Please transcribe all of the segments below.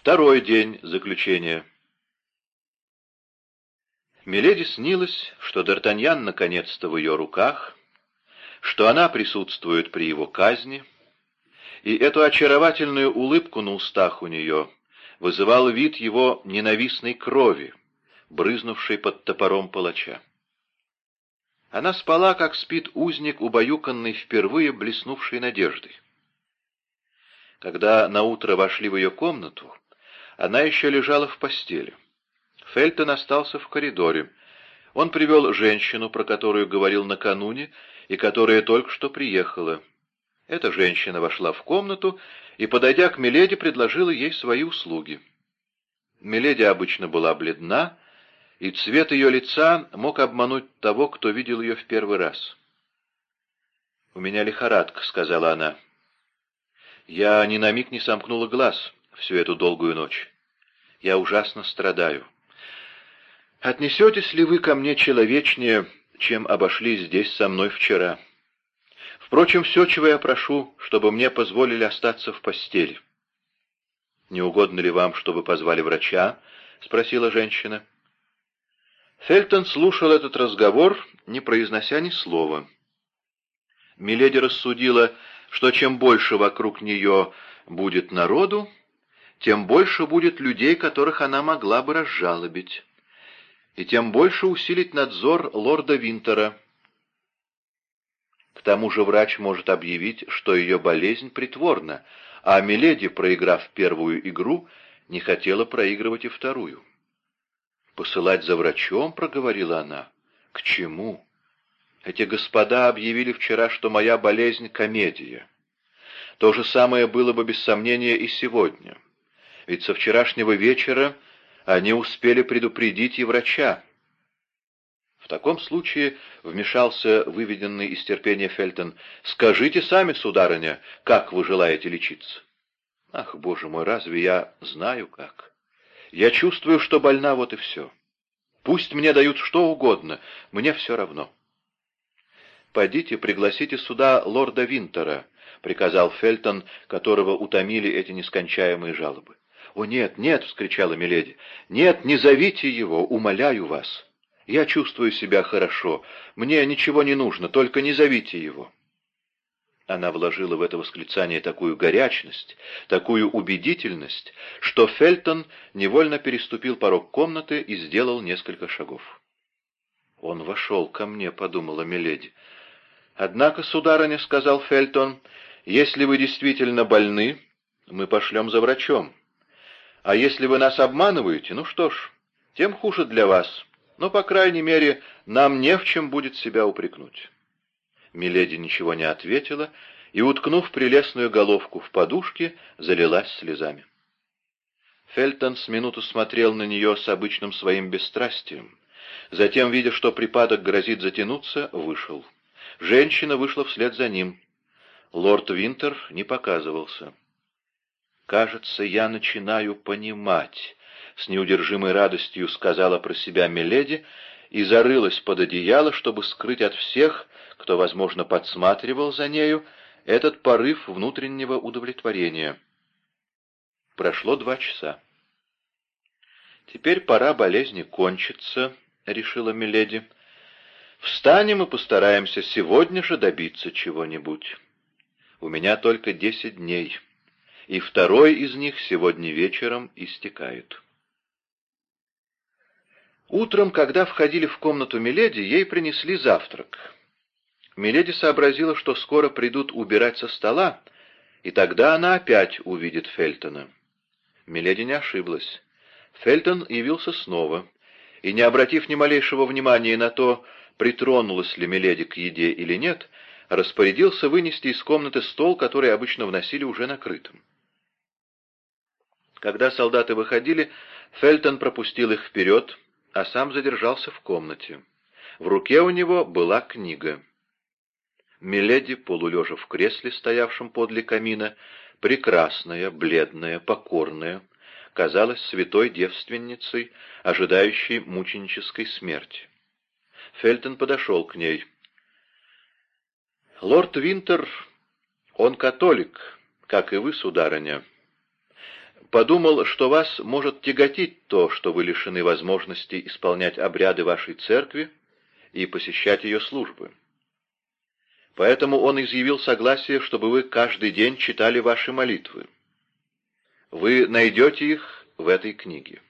Второй день заключения. Миледи снилось, что Д'Артаньян наконец-то в ее руках, что она присутствует при его казни, и эту очаровательную улыбку на устах у нее вызывал вид его ненавистной крови, брызнувшей под топором палача. Она спала, как спит узник, убаюканный впервые блеснувшей надеждой. Когда наутро вошли в ее комнату, она еще лежала в постели. Фельтон остался в коридоре. Он привел женщину, про которую говорил накануне, и которая только что приехала. Эта женщина вошла в комнату и, подойдя к Миледи, предложила ей свои услуги. Миледи обычно была бледна, и цвет ее лица мог обмануть того, кто видел ее в первый раз. «У меня лихорадка», — сказала она. Я ни на миг не сомкнула глаз всю эту долгую ночь. Я ужасно страдаю. Отнесетесь ли вы ко мне человечнее, чем обошлись здесь со мной вчера? Впрочем, все, чего я прошу, чтобы мне позволили остаться в постели. «Не угодно ли вам, чтобы позвали врача?» — спросила женщина. Фельтон слушал этот разговор, не произнося ни слова. Миледи рассудила, что чем больше вокруг нее будет народу, тем больше будет людей, которых она могла бы разжалобить, и тем больше усилить надзор лорда Винтера. К тому же врач может объявить, что ее болезнь притворна, а Миледи, проиграв первую игру, не хотела проигрывать и вторую. «Посылать за врачом?» — проговорила она. «К чему? Эти господа объявили вчера, что моя болезнь — комедия. То же самое было бы без сомнения и сегодня ведь со вчерашнего вечера они успели предупредить и врача. В таком случае вмешался выведенный из терпения Фельтон. «Скажите сами, сударыня, как вы желаете лечиться?» «Ах, боже мой, разве я знаю как? Я чувствую, что больна, вот и все. Пусть мне дают что угодно, мне все равно». «Пойдите, пригласите сюда лорда Винтера», — приказал Фельтон, которого утомили эти нескончаемые жалобы. «О, нет, нет!» — вскричала Миледи. «Нет, не зовите его, умоляю вас. Я чувствую себя хорошо. Мне ничего не нужно, только не зовите его». Она вложила в это восклицание такую горячность, такую убедительность, что Фельтон невольно переступил порог комнаты и сделал несколько шагов. «Он вошел ко мне», — подумала Миледи. «Однако, сударыня», — сказал Фельтон, — «если вы действительно больны, мы пошлем за врачом. А если вы нас обманываете, ну что ж, тем хуже для вас. Но, по крайней мере, нам не в чем будет себя упрекнуть». Миледи ничего не ответила и, уткнув прелестную головку в подушке, залилась слезами. Фельтон с минуту смотрел на нее с обычным своим бесстрастием. Затем, видя, что припадок грозит затянуться, вышел. Женщина вышла вслед за ним. Лорд Винтер не показывался. «Кажется, я начинаю понимать», — с неудержимой радостью сказала про себя Миледи и зарылась под одеяло, чтобы скрыть от всех, кто, возможно, подсматривал за нею, этот порыв внутреннего удовлетворения. Прошло два часа. «Теперь пора болезни кончиться», — решила Миледи. «Встанем и постараемся сегодня же добиться чего-нибудь. У меня только десять дней» и второй из них сегодня вечером истекает. Утром, когда входили в комнату Миледи, ей принесли завтрак. Миледи сообразила, что скоро придут убирать со стола, и тогда она опять увидит Фельтона. Миледи не ошиблась. Фельтон явился снова, и, не обратив ни малейшего внимания на то, притронулась ли Миледи к еде или нет, распорядился вынести из комнаты стол, который обычно вносили уже накрытым. Когда солдаты выходили, Фельтон пропустил их вперед, а сам задержался в комнате. В руке у него была книга. Миледи, полулежа в кресле, стоявшем подле камина, прекрасная, бледная, покорная, казалась святой девственницей, ожидающей мученической смерти. Фельтон подошел к ней. «Лорд Винтер, он католик, как и вы, сударыня. Подумал, что вас может тяготить то, что вы лишены возможности исполнять обряды вашей церкви и посещать ее службы. Поэтому он изъявил согласие, чтобы вы каждый день читали ваши молитвы. Вы найдете их в этой книге.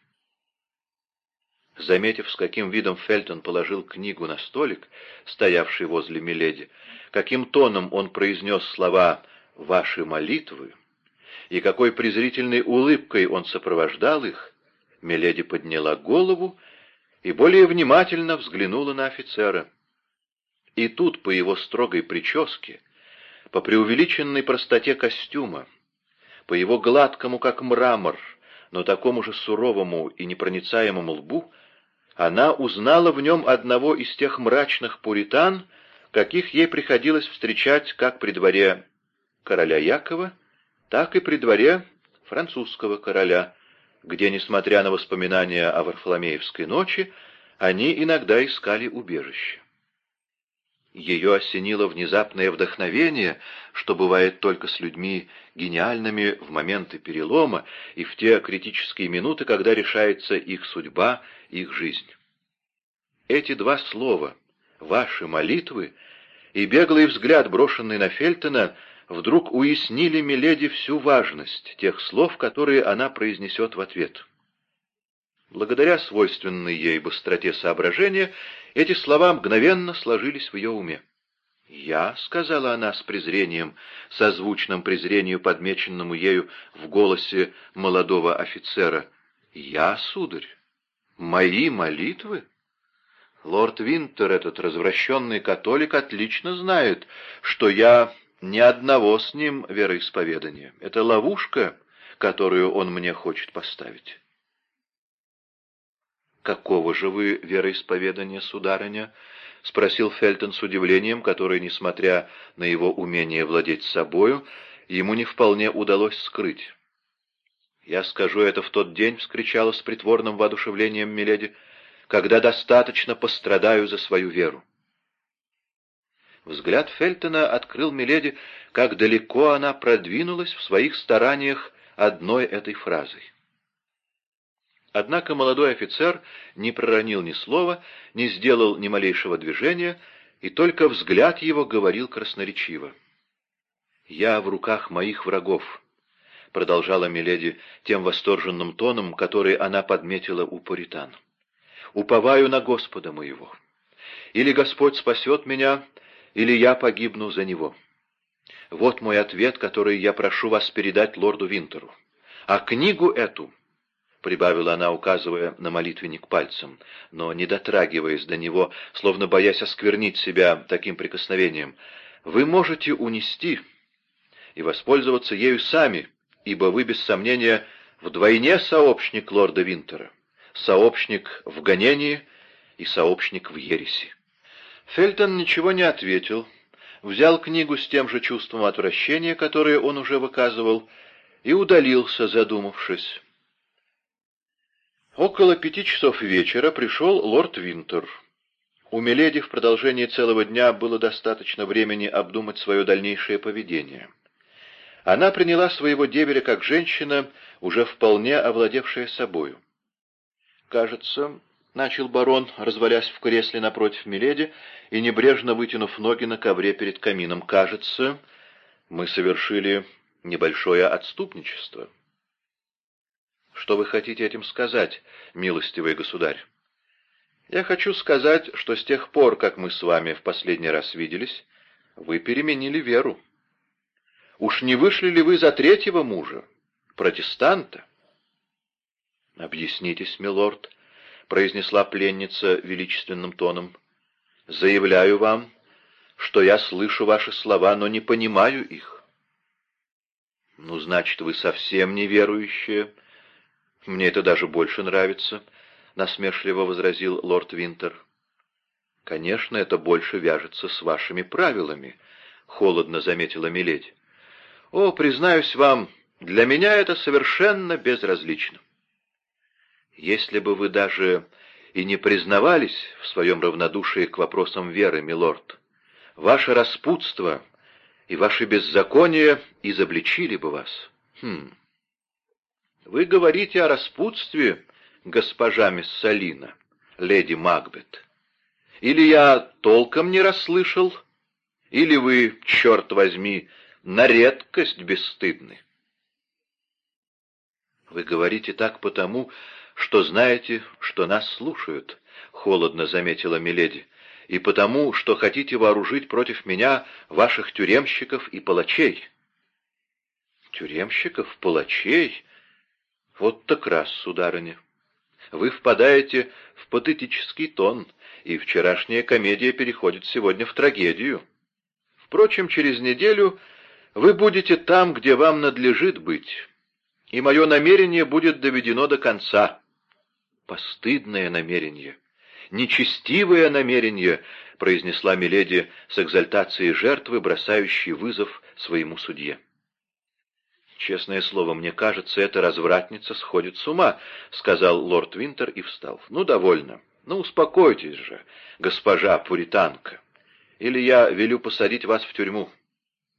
Заметив, с каким видом Фельтон положил книгу на столик, стоявший возле Миледи, каким тоном он произнес слова «ваши молитвы», и какой презрительной улыбкой он сопровождал их, Миледи подняла голову и более внимательно взглянула на офицера. И тут по его строгой прическе, по преувеличенной простоте костюма, по его гладкому, как мрамор, но такому же суровому и непроницаемому лбу, она узнала в нем одного из тех мрачных пуритан, каких ей приходилось встречать как при дворе короля Якова, так и при дворе французского короля, где, несмотря на воспоминания о Варфоломеевской ночи, они иногда искали убежище. Ее осенило внезапное вдохновение, что бывает только с людьми гениальными в моменты перелома и в те критические минуты, когда решается их судьба, их жизнь. Эти два слова «ваши молитвы» и беглый взгляд, брошенный на Фельтона, вдруг уяснили Миледи всю важность тех слов, которые она произнесет в ответ. Благодаря свойственной ей быстроте соображения, эти слова мгновенно сложились в ее уме. «Я», — сказала она с презрением, созвучным презрению, подмеченному ею в голосе молодого офицера, — «я, сударь, мои молитвы?» Лорд Винтер, этот развращенный католик, отлично знает, что я ни одного с ним вероисповедания. Это ловушка, которую он мне хочет поставить. «Какого же вы вероисповедания, сударыня?» — спросил Фельтон с удивлением, которое, несмотря на его умение владеть собою, ему не вполне удалось скрыть. «Я скажу это в тот день», — вскричала с притворным воодушевлением Миледи, — «когда достаточно пострадаю за свою веру». Взгляд Фельтона открыл Миледи, как далеко она продвинулась в своих стараниях одной этой фразой. Однако молодой офицер не проронил ни слова, не сделал ни малейшего движения, и только взгляд его говорил красноречиво. «Я в руках моих врагов», — продолжала Миледи тем восторженным тоном, который она подметила у Пуритан. «Уповаю на Господа моего. Или Господь спасет меня, или я погибну за него. Вот мой ответ, который я прошу вас передать лорду Винтеру. А книгу эту — прибавила она, указывая на молитвенник пальцем, но не дотрагиваясь до него, словно боясь осквернить себя таким прикосновением. «Вы можете унести и воспользоваться ею сами, ибо вы, без сомнения, вдвойне сообщник лорда Винтера, сообщник в гонении и сообщник в ереси». Фельтон ничего не ответил, взял книгу с тем же чувством отвращения, которое он уже выказывал, и удалился, задумавшись. Около пяти часов вечера пришел лорд Винтер. У Миледи в продолжении целого дня было достаточно времени обдумать свое дальнейшее поведение. Она приняла своего деверя как женщина, уже вполне овладевшая собою. «Кажется, — начал барон, развалясь в кресле напротив Миледи и небрежно вытянув ноги на ковре перед камином, — кажется, мы совершили небольшое отступничество». Что вы хотите этим сказать, милостивый государь? Я хочу сказать, что с тех пор, как мы с вами в последний раз виделись, вы переменили веру. Уж не вышли ли вы за третьего мужа, протестанта? «Объяснитесь, милорд», — произнесла пленница величественным тоном. «Заявляю вам, что я слышу ваши слова, но не понимаю их». «Ну, значит, вы совсем неверующая», «Мне это даже больше нравится», — насмешливо возразил лорд Винтер. «Конечно, это больше вяжется с вашими правилами», — холодно заметила Миледь. «О, признаюсь вам, для меня это совершенно безразлично. Если бы вы даже и не признавались в своем равнодушии к вопросам веры, милорд, ваше распутство и ваше беззаконие изобличили бы вас. Хм, Вы говорите о распутстве, госпожа Миссалина, леди Макбет. Или я толком не расслышал, или вы, черт возьми, на редкость бесстыдны. Вы говорите так потому, что знаете, что нас слушают, — холодно заметила Миледи, — и потому, что хотите вооружить против меня ваших тюремщиков и палачей. Тюремщиков, палачей? Вот так раз, сударыня. Вы впадаете в патетический тон, и вчерашняя комедия переходит сегодня в трагедию. Впрочем, через неделю вы будете там, где вам надлежит быть, и мое намерение будет доведено до конца. Постыдное намерение, нечестивое намерение, произнесла Миледи с экзальтацией жертвы, бросающей вызов своему судье. «Честное слово, мне кажется, эта развратница сходит с ума», — сказал лорд Винтер и встал. «Ну, довольно. Ну, успокойтесь же, госпожа пуританка. Или я велю посадить вас в тюрьму.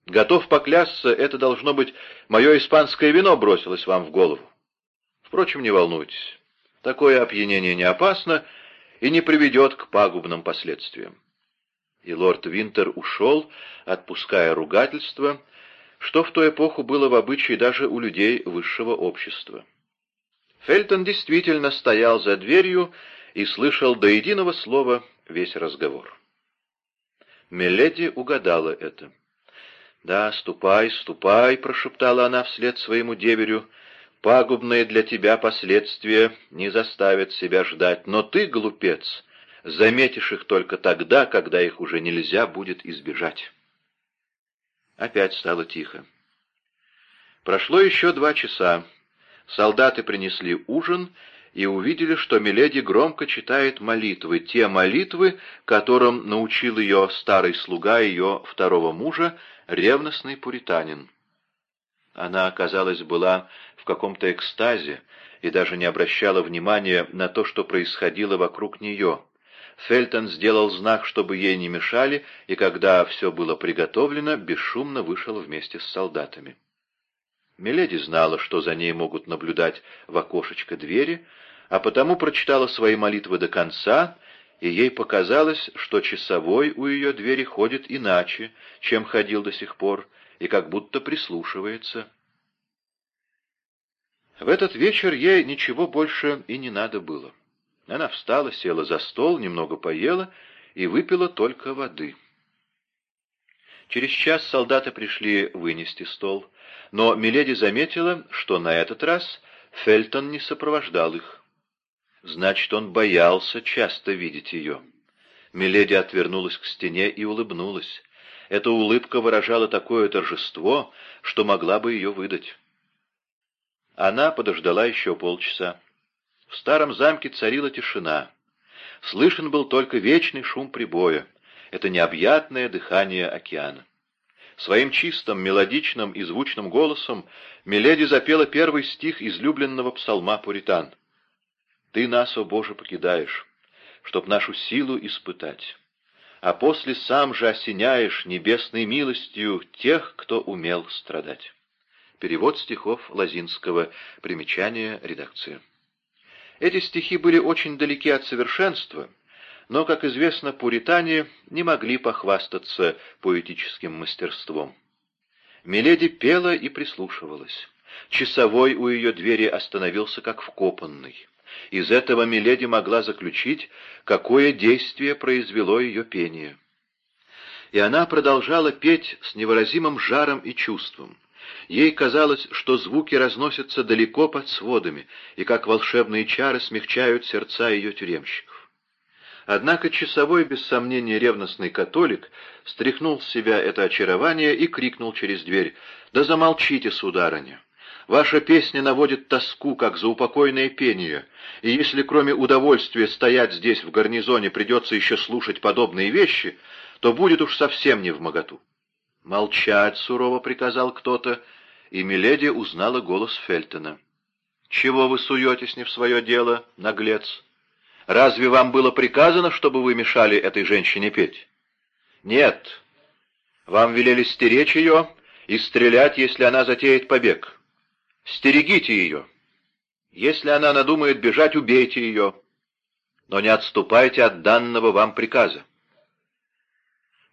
Готов поклясться, это должно быть мое испанское вино бросилось вам в голову. Впрочем, не волнуйтесь. Такое опьянение не опасно и не приведет к пагубным последствиям». И лорд Винтер ушел, отпуская ругательство, — что в ту эпоху было в обычае даже у людей высшего общества. Фельтон действительно стоял за дверью и слышал до единого слова весь разговор. Меледи угадала это. «Да, ступай, ступай», — прошептала она вслед своему деверю, — «пагубные для тебя последствия не заставят себя ждать, но ты, глупец, заметишь их только тогда, когда их уже нельзя будет избежать». Опять стало тихо. Прошло еще два часа. Солдаты принесли ужин и увидели, что Миледи громко читает молитвы, те молитвы, которым научил ее старый слуга ее второго мужа, ревностный пуританин. Она, казалось, была в каком-то экстазе и даже не обращала внимания на то, что происходило вокруг нее. Фельтон сделал знак, чтобы ей не мешали, и когда все было приготовлено, бесшумно вышел вместе с солдатами. Миледи знала, что за ней могут наблюдать в окошечко двери, а потому прочитала свои молитвы до конца, и ей показалось, что часовой у ее двери ходит иначе, чем ходил до сих пор, и как будто прислушивается. В этот вечер ей ничего больше и не надо было. Она встала, села за стол, немного поела и выпила только воды. Через час солдаты пришли вынести стол, но Миледи заметила, что на этот раз Фельтон не сопровождал их. Значит, он боялся часто видеть ее. Миледи отвернулась к стене и улыбнулась. Эта улыбка выражала такое торжество, что могла бы ее выдать. Она подождала еще полчаса. В старом замке царила тишина. Слышен был только вечный шум прибоя. Это необъятное дыхание океана. Своим чистым, мелодичным и звучным голосом Миледи запела первый стих излюбленного псалма Пуритан. «Ты нас, о Боже, покидаешь, чтоб нашу силу испытать, а после сам же осеняешь небесной милостью тех, кто умел страдать». Перевод стихов Лазинского. Примечание редакции. Эти стихи были очень далеки от совершенства, но, как известно, пуритане не могли похвастаться поэтическим мастерством. Миледи пела и прислушивалась. Часовой у ее двери остановился как вкопанный. Из этого Миледи могла заключить, какое действие произвело ее пение. И она продолжала петь с невыразимым жаром и чувством. Ей казалось, что звуки разносятся далеко под сводами, и как волшебные чары смягчают сердца ее тюремщиков. Однако часовой, без сомнения ревностный католик, стряхнул с себя это очарование и крикнул через дверь «Да замолчите, сударыня! Ваша песня наводит тоску, как заупокойное пение, и если кроме удовольствия стоять здесь в гарнизоне придется еще слушать подобные вещи, то будет уж совсем не в моготу». «Молчать!» — сурово приказал кто-то, и Миледи узнала голос Фельтона. «Чего вы суетесь не в свое дело, наглец? Разве вам было приказано, чтобы вы мешали этой женщине петь?» «Нет. Вам велели стеречь ее и стрелять, если она затеет побег. Стерегите ее. Если она надумает бежать, убейте ее, но не отступайте от данного вам приказа.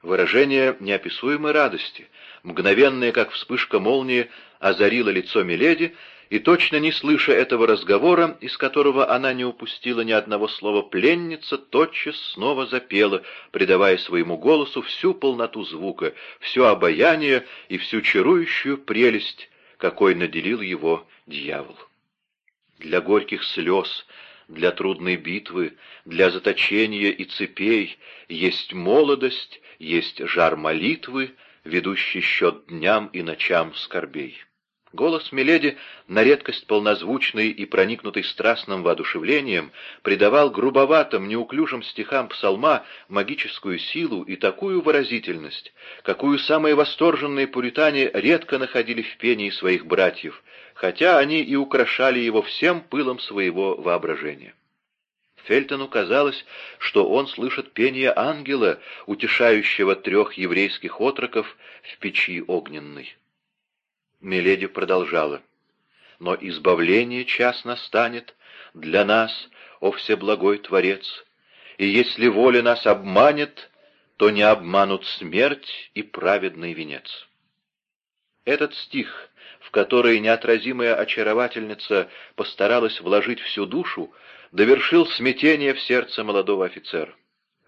Выражение неописуемой радости, мгновенное, как вспышка молнии, озарило лицо Миледи, и, точно не слыша этого разговора, из которого она не упустила ни одного слова, пленница тотчас снова запела, придавая своему голосу всю полноту звука, все обаяние и всю чарующую прелесть, какой наделил его дьявол. Для горьких слез, для трудной битвы, для заточения и цепей есть молодость, есть жар молитвы, ведущий счет дням и ночам скорбей. Голос Миледи, на редкость полнозвучный и проникнутый страстным воодушевлением, придавал грубоватым, неуклюжим стихам псалма магическую силу и такую выразительность, какую самые восторженные пуритане редко находили в пении своих братьев, хотя они и украшали его всем пылом своего воображения. Фельтону казалось, что он слышит пение ангела, утешающего трех еврейских отроков в печи огненной. Миледи продолжала. «Но избавление час настанет для нас, о Всеблагой Творец, и если воля нас обманет, то не обманут смерть и праведный венец». Этот стих, в который неотразимая очаровательница постаралась вложить всю душу, довершил смятение в сердце молодого офицера.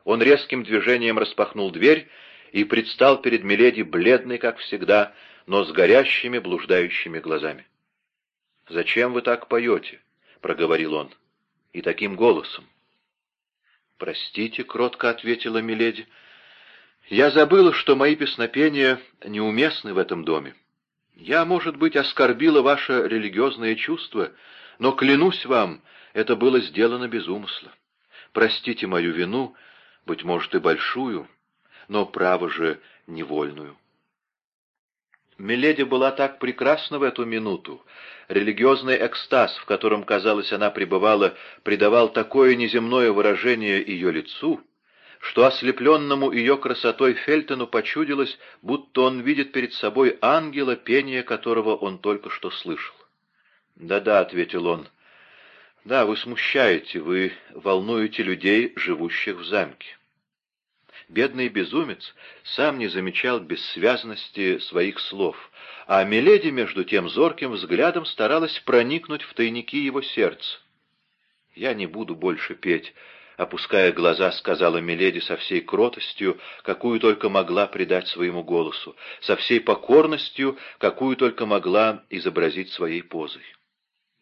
Он резким движением распахнул дверь и предстал перед Миледи бледный, как всегда, но с горящими, блуждающими глазами. «Зачем вы так поете?» — проговорил он. «И таким голосом». «Простите», — кротко ответила Миледи. «Я забыла, что мои песнопения неуместны в этом доме. Я, может быть, оскорбила ваше религиозное чувство, но, клянусь вам, это было сделано без умысла. Простите мою вину, быть может, и большую, но, право же, невольную». Миледи была так прекрасна в эту минуту. Религиозный экстаз, в котором, казалось, она пребывала, придавал такое неземное выражение ее лицу, что ослепленному ее красотой Фельтону почудилось, будто он видит перед собой ангела, пение которого он только что слышал. «Да-да», — ответил он, — «да, вы смущаете, вы волнуете людей, живущих в замке». Бедный безумец сам не замечал бессвязности своих слов, а Миледи, между тем, зорким взглядом старалась проникнуть в тайники его сердца. «Я не буду больше петь», — опуская глаза, сказала Миледи со всей кротостью, какую только могла придать своему голосу, со всей покорностью, какую только могла изобразить своей позой.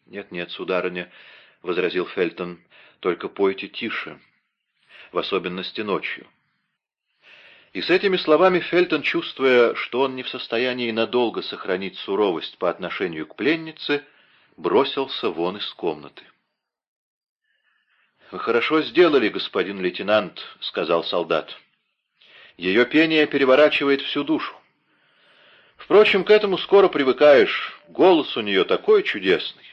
«Нет-нет, сударыня», — возразил Фельтон, — «только пойте тише, в особенности ночью». И с этими словами Фельтон, чувствуя, что он не в состоянии надолго сохранить суровость по отношению к пленнице, бросился вон из комнаты. «Вы хорошо сделали, господин лейтенант», — сказал солдат. «Ее пение переворачивает всю душу. Впрочем, к этому скоро привыкаешь. Голос у нее такой чудесный.